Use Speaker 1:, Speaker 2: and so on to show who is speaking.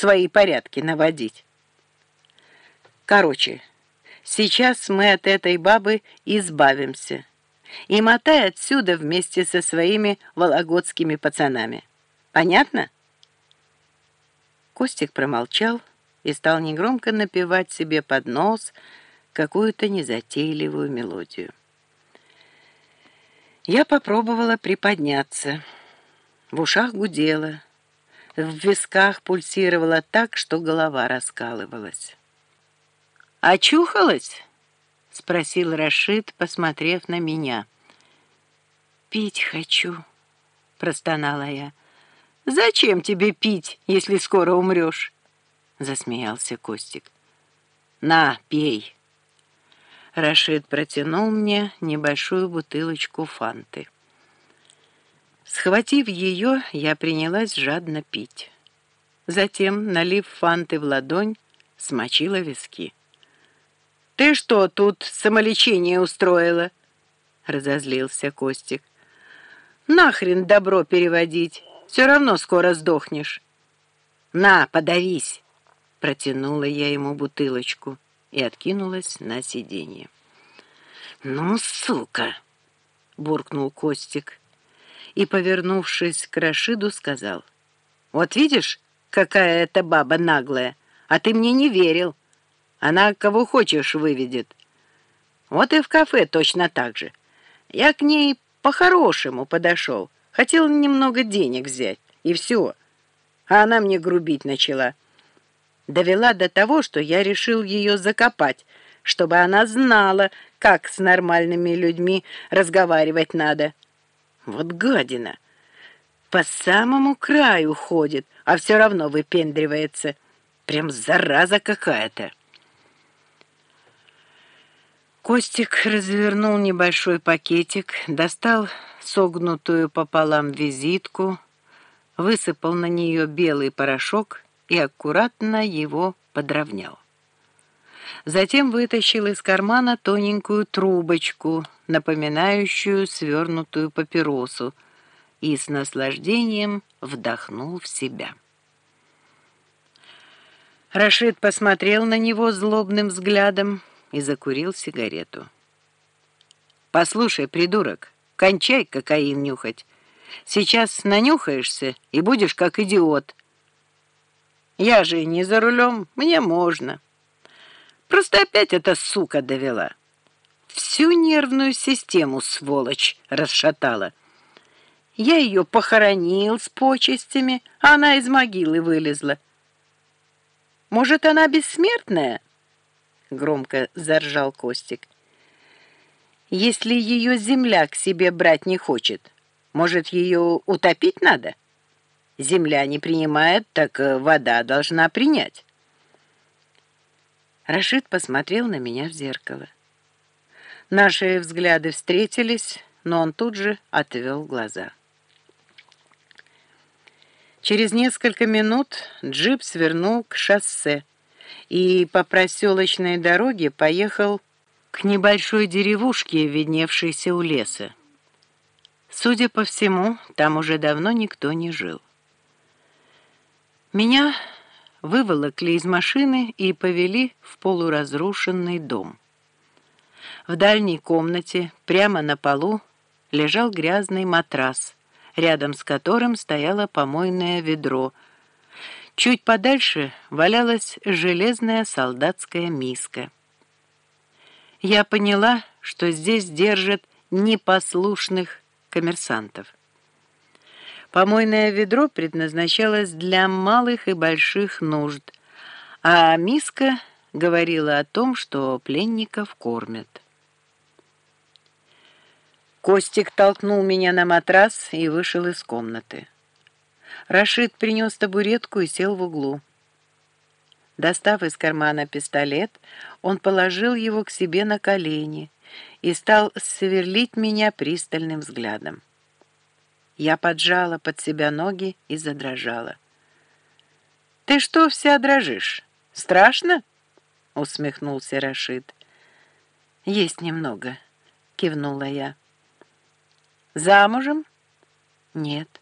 Speaker 1: свои порядки наводить. Короче, сейчас мы от этой бабы избавимся. И мотай отсюда вместе со своими вологодскими пацанами. Понятно? Костик промолчал и стал негромко напевать себе под нос какую-то незатейливую мелодию. Я попробовала приподняться. В ушах гудело, в висках пульсировало так, что голова раскалывалась. «Очухалась?» — спросил Рашид, посмотрев на меня. «Пить хочу», — простонала я. «Зачем тебе пить, если скоро умрешь?» — засмеялся Костик. «На, пей». Рашид протянул мне небольшую бутылочку фанты. Схватив ее, я принялась жадно пить. Затем, налив фанты в ладонь, смочила виски. «Ты что тут самолечение устроила?» — разозлился Костик. «Нахрен добро переводить, все равно скоро сдохнешь». «На, подавись!» — протянула я ему бутылочку и откинулась на сиденье. «Ну, сука!» — буркнул Костик и, повернувшись к Рашиду, сказал. «Вот видишь, какая эта баба наглая, а ты мне не верил. Она кого хочешь выведет. Вот и в кафе точно так же. Я к ней по-хорошему подошел, хотел немного денег взять, и все. А она мне грубить начала. Довела до того, что я решил ее закопать, чтобы она знала, как с нормальными людьми разговаривать надо». Вот гадина! По самому краю ходит, а все равно выпендривается. Прям зараза какая-то. Костик развернул небольшой пакетик, достал согнутую пополам визитку, высыпал на нее белый порошок и аккуратно его подровнял. Затем вытащил из кармана тоненькую трубочку, напоминающую свернутую папиросу, и с наслаждением вдохнул в себя. Рашид посмотрел на него злобным взглядом и закурил сигарету. «Послушай, придурок, кончай кокаин нюхать. Сейчас нанюхаешься и будешь как идиот. Я же не за рулем, мне можно». Просто опять эта сука довела. Всю нервную систему, сволочь, расшатала. Я ее похоронил с почестями, а она из могилы вылезла. Может, она бессмертная? Громко заржал Костик. Если ее земля к себе брать не хочет, может, ее утопить надо? Земля не принимает, так э, вода должна принять. Рашид посмотрел на меня в зеркало. Наши взгляды встретились, но он тут же отвел глаза. Через несколько минут джип свернул к шоссе и по проселочной дороге поехал к небольшой деревушке, видневшейся у леса. Судя по всему, там уже давно никто не жил. Меня выволокли из машины и повели в полуразрушенный дом. В дальней комнате, прямо на полу, лежал грязный матрас, рядом с которым стояло помойное ведро. Чуть подальше валялась железная солдатская миска. Я поняла, что здесь держат непослушных коммерсантов. Помойное ведро предназначалось для малых и больших нужд, а миска говорила о том, что пленников кормят. Костик толкнул меня на матрас и вышел из комнаты. Рашид принес табуретку и сел в углу. Достав из кармана пистолет, он положил его к себе на колени и стал сверлить меня пристальным взглядом. Я поджала под себя ноги и задрожала. «Ты что вся дрожишь? Страшно?» — усмехнулся Рашид. «Есть немного», — кивнула я. «Замужем?» «Нет».